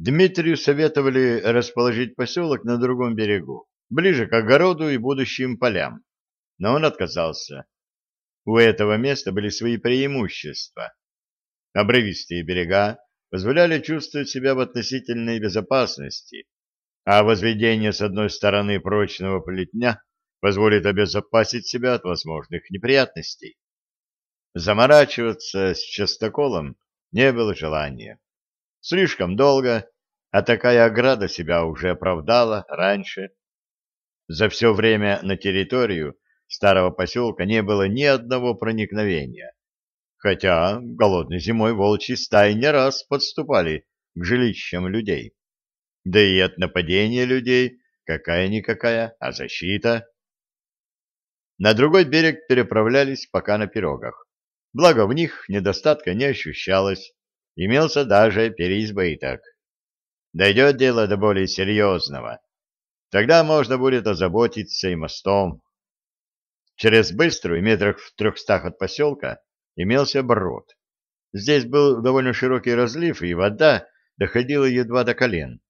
Дмитрию советовали расположить поселок на другом берегу, ближе к огороду и будущим полям, но он отказался. У этого места были свои преимущества. Обрывистые берега позволяли чувствовать себя в относительной безопасности, а возведение с одной стороны прочного плетня позволит обезопасить себя от возможных неприятностей. Заморачиваться с частоколом не было желания. Слишком долго, а такая ограда себя уже оправдала раньше. За все время на территорию старого поселка не было ни одного проникновения, хотя голодной зимой волчьи стаи не раз подступали к жилищам людей. Да и от нападения людей какая-никакая, а защита. На другой берег переправлялись пока на пирогах. Благо в них недостатка не ощущалось, имелся даже переизбыток. Дойдет дело до более серьезного. Тогда можно будет озаботиться и мостом. Через быструю, метрах в трехстах от поселка, имелся брод. Здесь был довольно широкий разлив, и вода доходила едва до колен.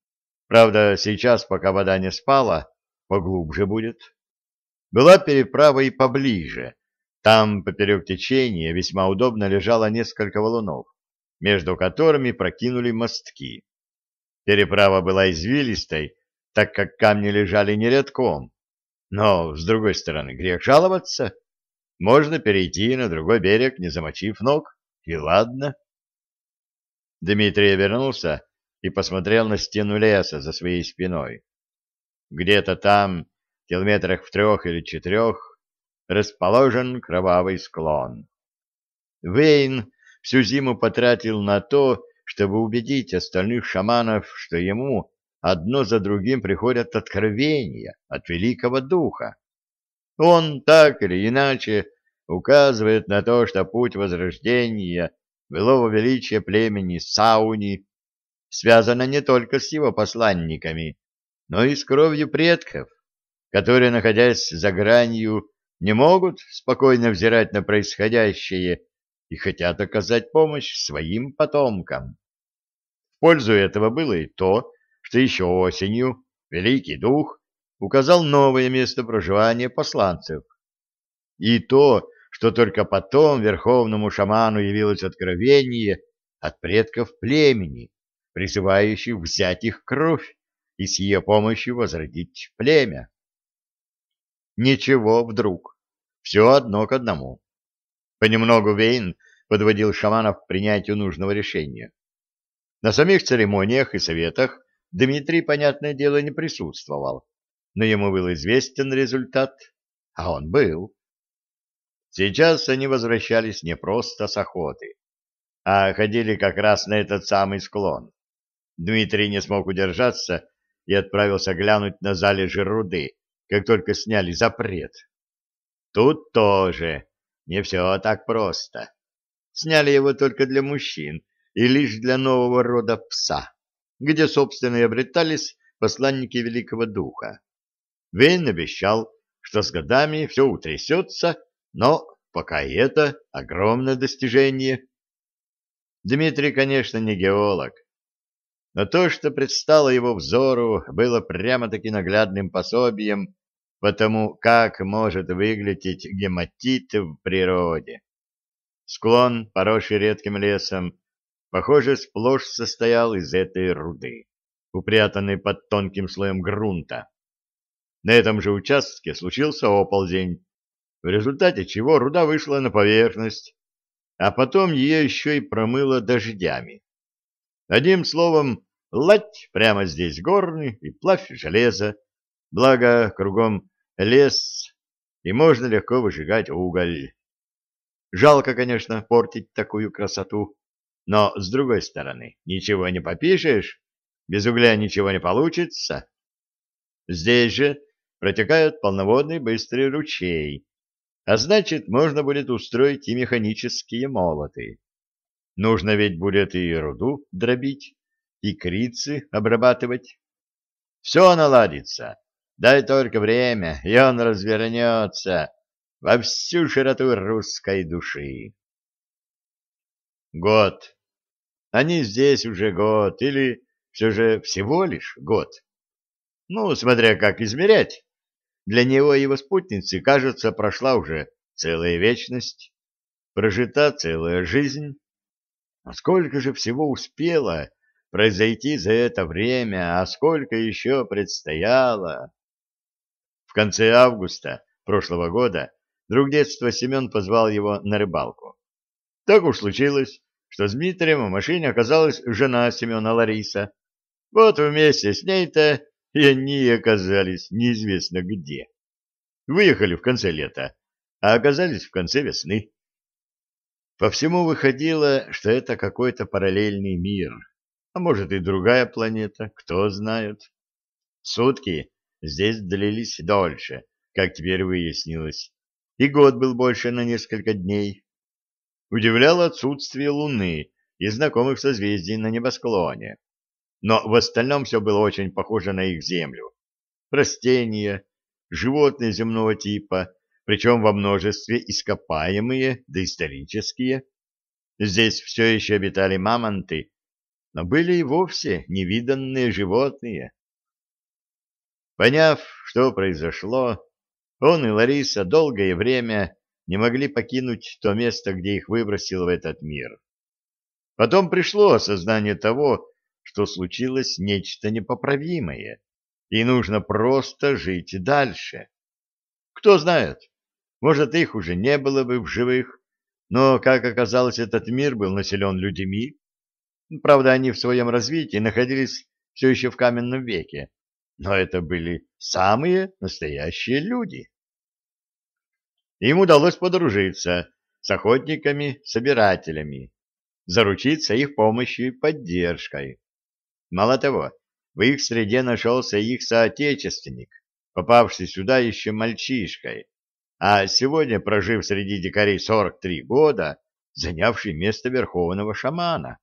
Правда, сейчас, пока вода не спала, поглубже будет. Была переправа и поближе. Там, поперек течения, весьма удобно лежало несколько валунов между которыми прокинули мостки. Переправа была извилистой, так как камни лежали не рядком. Но, с другой стороны, грех жаловаться. Можно перейти на другой берег, не замочив ног, и ладно. Дмитрий вернулся и посмотрел на стену леса за своей спиной. Где-то там, километрах в трех или четырех, расположен кровавый склон. Вейн всю зиму потратил на то, чтобы убедить остальных шаманов, что ему одно за другим приходят откровения от великого духа. Он так или иначе указывает на то, что путь возрождения былого величия племени Сауни связано не только с его посланниками, но и с кровью предков, которые, находясь за гранью, не могут спокойно взирать на происходящее и хотят оказать помощь своим потомкам. В пользу этого было и то, что еще осенью Великий Дух указал новое место проживания посланцев, и то, что только потом верховному шаману явилось откровение от предков племени, призывающих взять их кровь и с ее помощью возродить племя. Ничего вдруг, все одно к одному. Понемногу Вейн подводил шаманов к принятию нужного решения. На самих церемониях и советах Дмитрий, понятное дело, не присутствовал, но ему был известен результат, а он был. Сейчас они возвращались не просто с охоты, а ходили как раз на этот самый склон. Дмитрий не смог удержаться и отправился глянуть на залежи руды, как только сняли запрет. Тут тоже не все так просто. Сняли его только для мужчин и лишь для нового рода пса, где, собственно, и обретались посланники Великого Духа. Вейн обещал, что с годами все утрясется, но пока это огромное достижение. Дмитрий, конечно, не геолог, но то, что предстало его взору, было прямо-таки наглядным пособием потому как может выглядеть гематит в природе. Склон, поросший редким лесом, похоже, сплошь состоял из этой руды, упрятанной под тонким слоем грунта. На этом же участке случился оползень, в результате чего руда вышла на поверхность, а потом ее еще и промыло дождями. Одним словом, лать прямо здесь горный и плавь железа, Благо, кругом лес, и можно легко выжигать уголь. Жалко, конечно, портить такую красоту, но, с другой стороны, ничего не попишешь, без угля ничего не получится. Здесь же протекает полноводный быстрый ручей, а значит, можно будет устроить и механические молоты. Нужно ведь будет и руду дробить, и крицы обрабатывать. Все наладится. Дай только время, и он развернется во всю широту русской души. Год. Они здесь уже год, или все же всего лишь год. Ну, смотря как измерять. Для него и его спутницы, кажется, прошла уже целая вечность, прожита целая жизнь. А сколько же всего успело произойти за это время, а сколько еще предстояло? В конце августа прошлого года друг детства Семен позвал его на рыбалку. Так уж случилось, что с Дмитрием в машине оказалась жена Семена Лариса. Вот вместе с ней-то и они оказались неизвестно где. Выехали в конце лета, а оказались в конце весны. По всему выходило, что это какой-то параллельный мир, а может и другая планета, кто знает. Сутки здесь длились дольше, как теперь выяснилось, и год был больше на несколько дней. Удивляло отсутствие Луны и знакомых созвездий на небосклоне. Но в остальном все было очень похоже на их Землю. Растения, животные земного типа, причем во множестве ископаемые, доисторические. Здесь все еще обитали мамонты, но были и вовсе невиданные животные. Поняв, что произошло, он и Лариса долгое время не могли покинуть то место, где их выбросил в этот мир. Потом пришло осознание того, что случилось нечто непоправимое, и нужно просто жить дальше. Кто знает, может, их уже не было бы в живых, но, как оказалось, этот мир был населен людьми. Правда, они в своем развитии находились все еще в каменном веке, но это были самые настоящие люди. Им удалось подружиться с охотниками-собирателями, заручиться их помощью и поддержкой. Мало того, в их среде нашелся их соотечественник, попавший сюда еще мальчишкой, а сегодня, прожив среди дикарей 43 года, занявший место верховного шамана.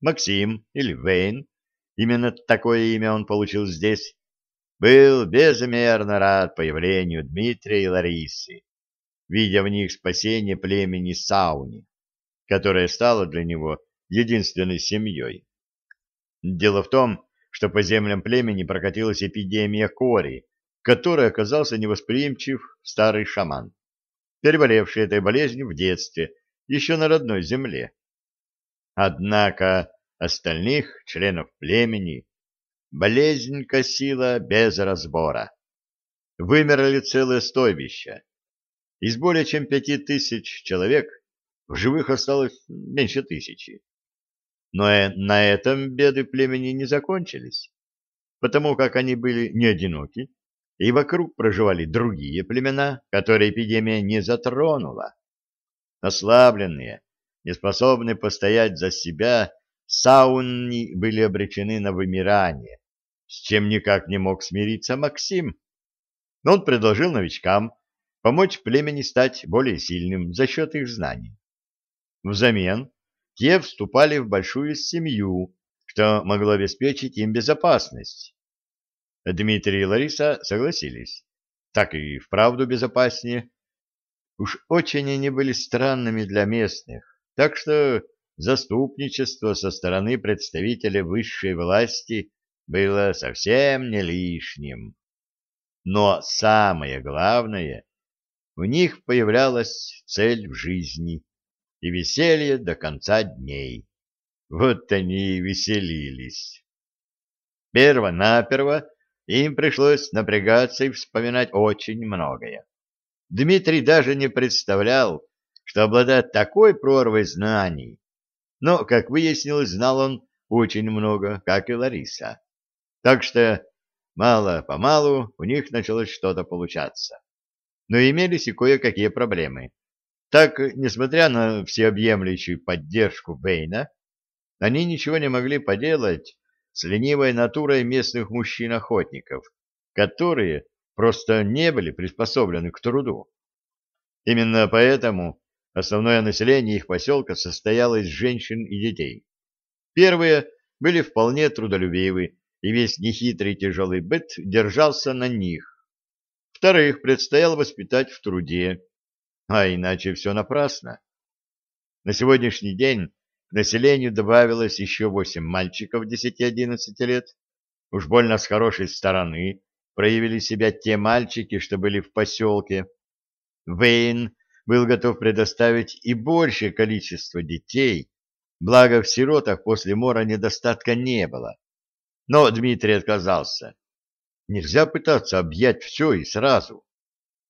Максим или Вейн, именно такое имя он получил здесь, был безмерно рад появлению Дмитрия и Ларисы видя в них спасение племени Сауни, которое стало для него единственной семьей. Дело в том, что по землям племени прокатилась эпидемия кори, которой оказался невосприимчив старый шаман, переболевший этой болезнью в детстве, еще на родной земле. Однако остальных членов племени болезнь косила без разбора. Вымерли целые стойбища, из более чем пяти тысяч человек в живых осталось меньше тысячи. Но на этом беды племени не закончились, потому как они были не одиноки, и вокруг проживали другие племена, которые эпидемия не затронула. Ослабленные, неспособные постоять за себя, саунни были обречены на вымирание, с чем никак не мог смириться Максим. Но он предложил новичкам помочь племени стать более сильным за счет их знаний. Взамен те вступали в большую семью, что могло обеспечить им безопасность. Дмитрий и Лариса согласились. Так и вправду безопаснее. Уж очень они были странными для местных, так что заступничество со стороны представителей высшей власти было совсем не лишним. Но самое главное, в них появлялась цель в жизни и веселье до конца дней. Вот они и веселились. Перво-наперво им пришлось напрягаться и вспоминать очень многое. Дмитрий даже не представлял, что обладает такой прорвой знаний. Но, как выяснилось, знал он очень много, как и Лариса. Так что мало-помалу у них началось что-то получаться но имелись и кое-какие проблемы. Так, несмотря на всеобъемлющую поддержку Бэйна, они ничего не могли поделать с ленивой натурой местных мужчин-охотников, которые просто не были приспособлены к труду. Именно поэтому основное население их поселка состояло из женщин и детей. Первые были вполне трудолюбивы, и весь нехитрый тяжелый быт держался на них, Вторых предстояло воспитать в труде, а иначе все напрасно. На сегодняшний день к населению добавилось еще восемь мальчиков 10-11 лет. Уж больно с хорошей стороны проявили себя те мальчики, что были в поселке. Вейн был готов предоставить и большее количество детей, благо в сиротах после мора недостатка не было. Но Дмитрий отказался. Нельзя пытаться объять все и сразу.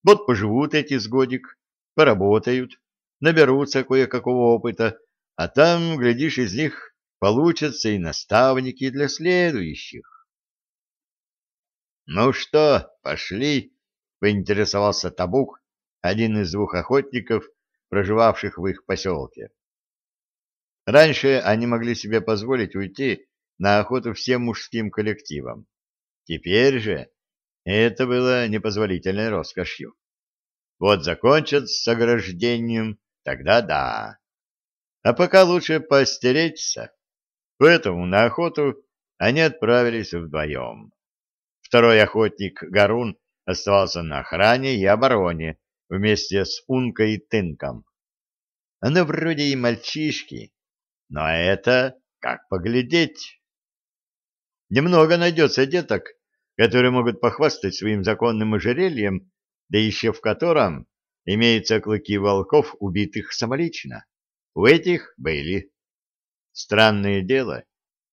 Вот поживут эти с годик, поработают, наберутся кое-какого опыта, а там, глядишь, из них получатся и наставники для следующих. — Ну что, пошли? — поинтересовался Табук, один из двух охотников, проживавших в их поселке. Раньше они могли себе позволить уйти на охоту всем мужским коллективам. Теперь же это было непозволительной роскошью. Вот закончат с ограждением, тогда да. А пока лучше постеречься. Поэтому на охоту они отправились вдвоем. Второй охотник Гарун оставался на охране и обороне вместе с Ункой и Тынком. Оно вроде и мальчишки, но это как поглядеть. Немного найдется деток, которые могут похвастать своим законным ожерельем, да еще в котором имеются клыки волков, убитых самолично. У этих были. Странное дело,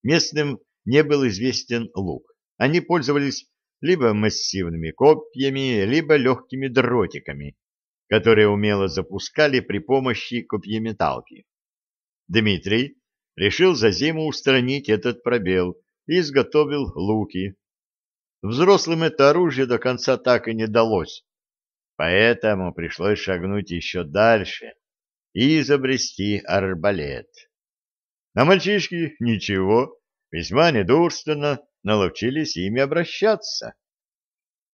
местным не был известен лук. Они пользовались либо массивными копьями, либо легкими дротиками, которые умело запускали при помощи копьеметалки. Дмитрий решил за зиму устранить этот пробел и изготовил луки. Взрослым это оружие до конца так и не далось, поэтому пришлось шагнуть еще дальше и изобрести арбалет. А мальчишки ничего, весьма недурственно наловчились ими обращаться.